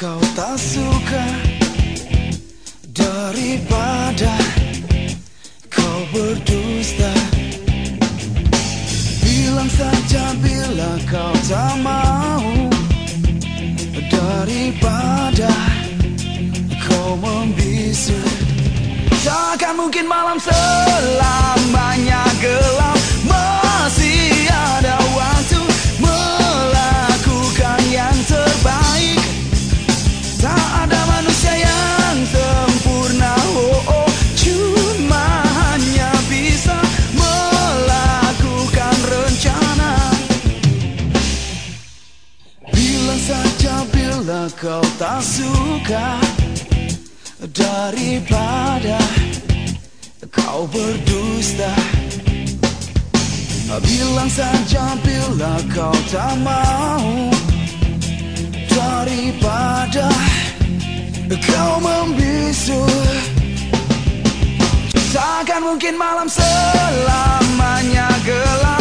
Kau tak suka Daripada kau berdusta. Bilang saja bila kau tak mau Daripada kau membisu. Takkan mungkin malam selamanya kau tak suka Daripada kau berdusta. Bilang saja bila kau tak mau Daripada kau membisu. Takkan mungkin malam selamanya gelap